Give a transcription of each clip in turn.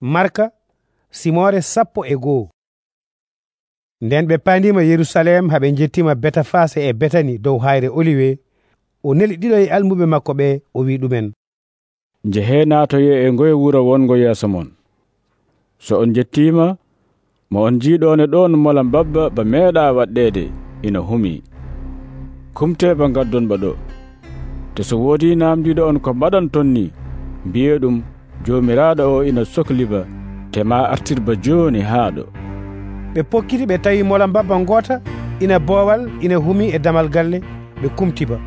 marka simore sappo e go'o. Nden ɓe pandima yerusalem haɓe jettima betafase e betani dow hayre oliwe o neli ɗiɗo e almuɓe makko ɓe o wi ɗumen. Njehe natoye e ngoye wuro wongo yeeso mon. So on jettima mo on jiiɗone ɗon mola babba ba meeɗa waɗɗede ina humi. Kumte ba gaddonɓa ɗo. Te so woodi namdiɗo on ko mbaɗan ton ni mbiye ɗum jomiraɗo o ina sohliba te ma artirba joni haa ɗo ɓe pokkiti ɓe tawi mola mbabba gota ina boowal ina humi e damal galle ɓe kumtiba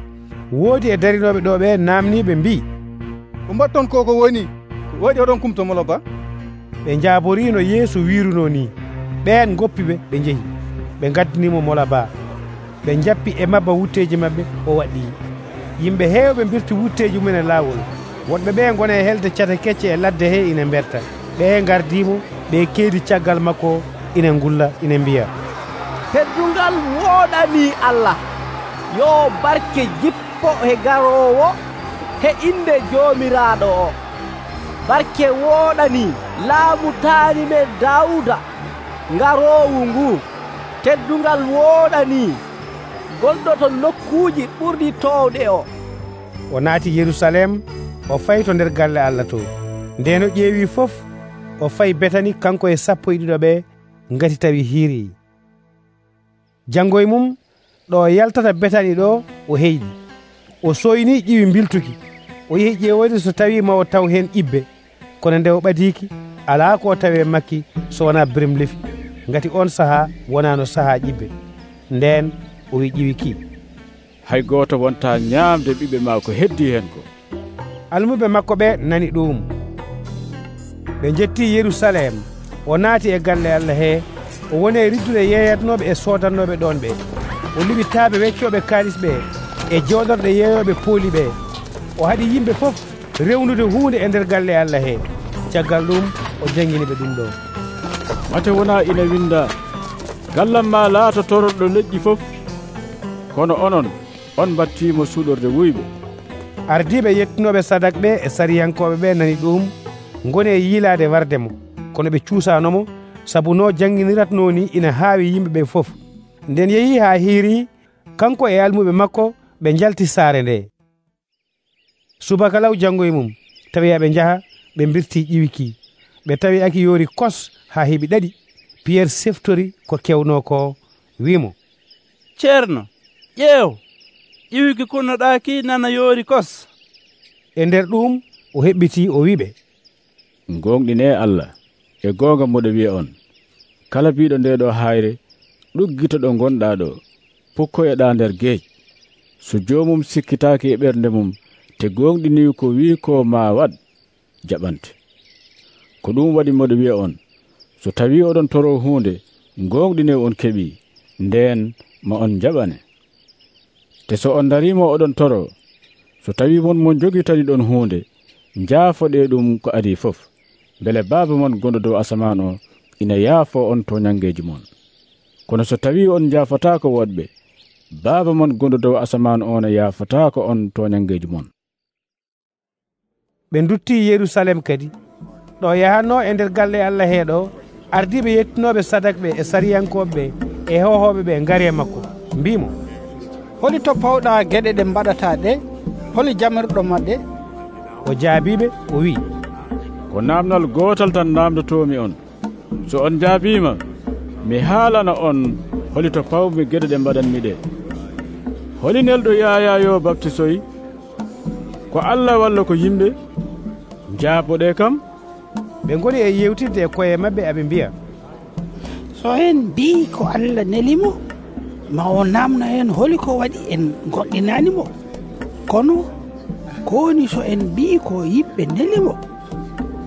woodi e darinoɓe ɗo ɓe namniɓe mbi. Ko mbatton ko ko woni? Ko waɗi oɗon kumto mola ba. Ɓe jaborino yeeso wiruno ni. Ɓen goppiɓe ɓe jeehi ɓe gaddinimo mola ba. Ɓe jappi e mabba wutteji mabɓe o waɗɗi yimɓe heewɓe birti wutteji mumen e laawol wonɓe ɓe gona e helde cata kecce e ladde he ina berta ɓe gardimo ɓe keedi caggal makko ina gulla ina mbiya. Teddungal wooɗani allah. Yo barke jippo he garowo he inde joomiraaɗo o. Barke wooɗani laamu taanime dawuda ngaroowu ngu. Teddungal wooɗani gonɗo to nokkuuji ɓurɗi towɗe o. O naati yerusalem o fayi to nder galle allah to. Ndeno ƴeewi fof o fayi betani kanko e sappo e ɗiɗo ɓe ngati tawi hiiri. Janngo e mum ɗo yaltata betani ɗo o heyɗi o soyni ƴiwi biltuki o yehi ƴeewoyde so tawi ma o taw heen ƴibbe. Kono nde o ɓadiki ala ko tawe makki so wona birim lefi ngati on sahaa wonano sahaa ƴibbe. Nden o wi ƴiwi ki hay goto wonta ñaamde ɓiɓɓe ma ko heddi hen ko. almuɓe makko ɓe nani ɗum. Ɓe jetti yerusalem o naati e galle allah he o woni e riddude yeeyatnoɓe e sodannoɓe ɗon ɓe. O liɓittaaɓe weccoɓe kalis ɓe e jooɗorɗe yeeyoɓe pooli ɓe. O haɗi yimɓe fof rewnude hunde e nder galle allah he. Caggal ɗum o janngini ɓe ɗum ɗo. Mate wona ina winda gallam ma laato laatotorɗo leƴƴi fof kono onon on battimo suuɗorde wuyɓe. ardiɓe yettinoɓe sadak ɓe e sariyankoɓe ɓe nani ɗum goni e yiilade warde mo kono ɓe cuusanomo saabu no jangguiniratno ni ina haawi yimɓeɓe foof nden yeehi ha hiiri kanko e almuɓe makko ɓe jalti saare nde subaka law janngo e mum tawi aɓe jaaha ɓe birti ƴiwiki. Ɓe tawi aki yoori kos ha heeɓi ɗaɗi. Piyerre seftori ko kewno ko wimo ceerno ƴeew! iwki kunnoɗaki nana yoori kos. E nder ɗum o heɓɓiti o wiɓe. Gonɗine allah e gonga moɗo wiya on. Kala biɗo nde ɗo hayre ɗuggito ɗo gonɗa ɗo pukkoyeɗa nder gueej so jomum sikkitaki e ɓernde mum te gonɗini ko wi ko ma waɗ jaɓante. Ko ɗum waɗi moɗo wiya on. So tawi oɗon toro hunde gonɗine on keeɓi nden ma on jaɓane. te so on darimo oɗon toro so tawi mon mon jogitani ɗon hunde jaafoɗe ɗum ko adi fof. Beele baaba mon gonɗo dow asaman o ina yaafo on to ñangeji mon. Kono so tawi on jaafotako woɗɓe baaba mon gonɗo dow asaman o ne yaafotako on to ñangeji mon. Ɓe dutti yerusalem kadi. Ɗo yahanno e nder galle allah heeɗo ardiɓe yettinoɓe sadak ɓe e sariyankoɓe ɓe e hohoɓe ɓe gaari e makko mbimo holi toppawɗa gueɗe ɗe mbaɗata ɗe holi jamirɗo maɗɗe o jaabiɓe o wi ko namdal gotal tan namdotomi on. So on jaabima mi haalana on holi to pawmi gueɗe ɗe mbaɗanmi ɗe. Holi nelɗo yaya yo baptisoyi ko allah walla ko yimɓe jaaboɗe kam? Ɓe goni e yewtirde e koye mabɓe aɓe mbiya. So en mbi ko allah nelimo? ma o namna en holi ko waɗi en goɗɗinanimo kono? Kowoni so en mbi ko yimɓe nelimo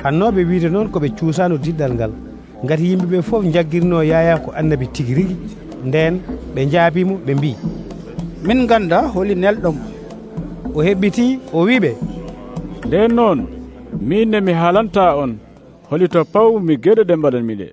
hannoɓe wiide noon koɓe cuusano diɗɗal ngal. Gati yimɓeɓe foof jagguirno yaya ko annabi tigui rigui nden ɓe jaabimo ɓe mbi. Min ganda holi nelɗom o heɓɓiti o wiɓe nden noon minne mi haalanta on. Holito paw mi gueɗe ɗe mbaɗanmi ɗe